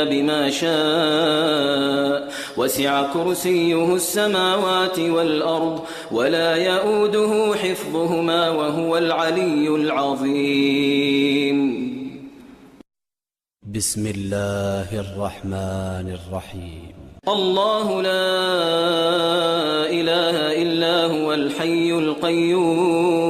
إلا بما شاء وسع كرسيه السماوات والأرض ولا يؤوده حفظهما وهو العلي العظيم. بسم الله الرحمن الرحيم. الله لا إله إلا هو الحي القيوم.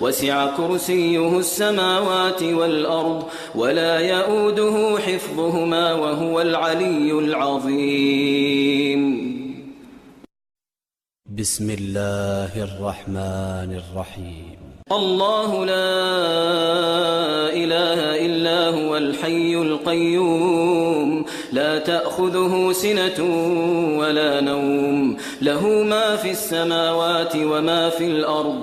وسع كرسيه السماوات والأرض ولا يؤوده حفظهما وهو العلي العظيم. بسم الله الرحمن الرحيم. الله لا إله إلا هو الحي القيوم. لا تأخذه سنة ولا نوم. له ما في السماوات وما في الأرض.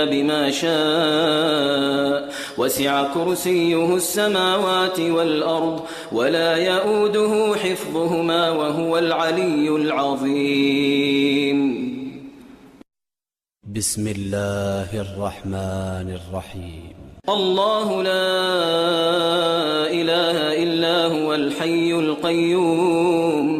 إلا بما شاء وسع كرسيه السماوات والأرض ولا يؤوده حفظهما وهو العلي العظيم. بسم الله الرحمن الرحيم. الله لا إله إلا هو الحي القيوم.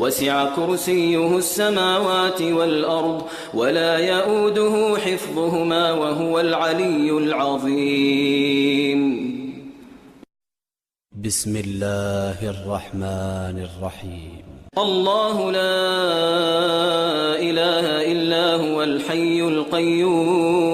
وسع كرسيه السماوات والأرض ولا يؤوده حفظهما وهو العلي العظيم. بسم الله الرحمن الرحيم. الله لا إله إلا هو الحي القيوم.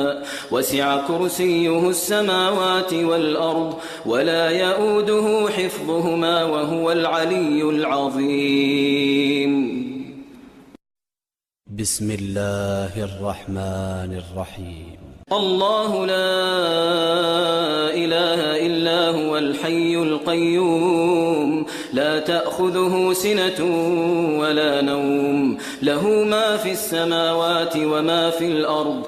وسع كرسيه السماوات والأرض ولا يؤوده حفظهما وهو العلي العظيم. بسم الله الرحمن الرحيم. الله لا إله إلا هو الحي القيوم. لا تأخذه سنة ولا نوم. له ما في السماوات وما في الأرض.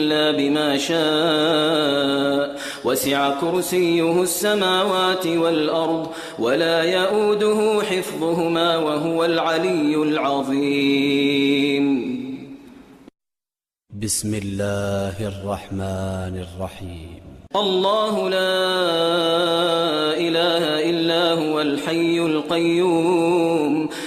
بما شاء. وسع كرسيه السماوات والأرض ولا يؤوده حفظهما وهو العلي العظيم. بسم الله الرحمن الرحيم. الله لا إله إلا هو الحي القيوم.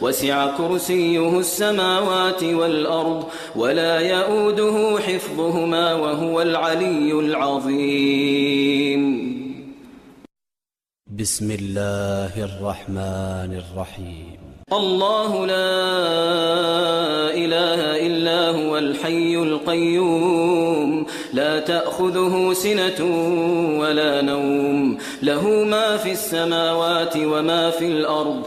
وسع كرسيه السماوات والأرض ولا يؤوده حفظهما وهو العلي العظيم. بسم الله الرحمن الرحيم. الله لا إله إلا هو الحي القيوم. لا تأخذه سنة ولا نوم. له ما في السماوات وما في الأرض.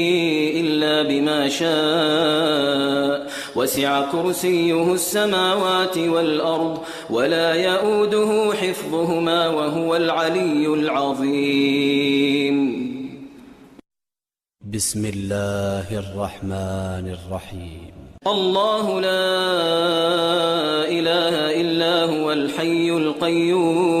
إلا بما شاء وسع كرسيه السماوات والأرض ولا يؤوده حفظهما وهو العلي العظيم. بسم الله الرحمن الرحيم. الله لا إله إلا هو الحي القيوم.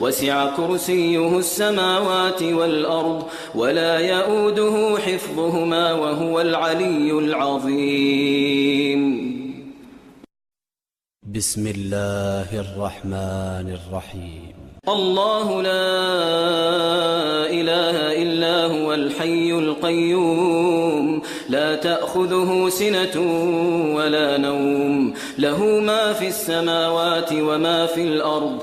وسع كرسيه السماوات والأرض ولا يؤوده حفظهما وهو العلي العظيم. بسم الله الرحمن الرحيم. الله لا إله إلا هو الحي القيوم. لا تأخذه سنة ولا نوم. له ما في السماوات وما في الأرض.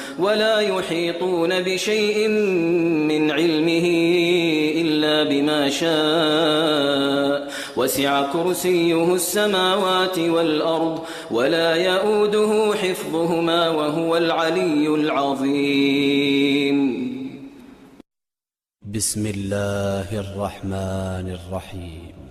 ولا يحيطون بشيء من علمه إلا بما شاء. وسع كرسيه السماوات والأرض ولا يؤوده حفظهما وهو العلي العظيم. بسم الله الرحمن الرحيم.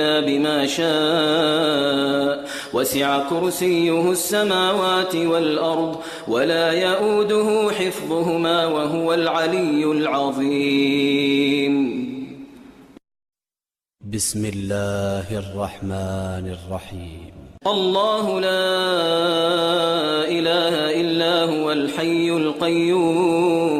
إلا بما شاء. وسع كرسيه السماوات والأرض ولا يؤوده حفظهما وهو العلي العظيم. بسم الله الرحمن الرحيم. الله لا إله إلا هو الحي القيوم.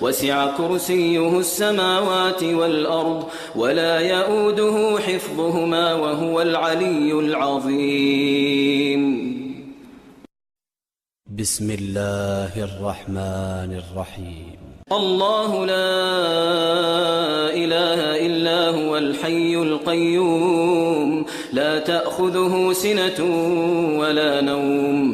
وسع كرسيه السماوات والأرض ولا يؤوده حفظهما وهو العلي العظيم. بسم الله الرحمن الرحيم. الله لا إله إلا هو الحي القيوم. لا تأخذه سنة ولا نوم.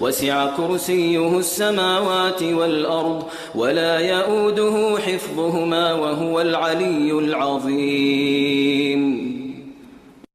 وسع كرسيه السماوات والأرض ولا يؤوده حفظهما وهو العلي العظيم.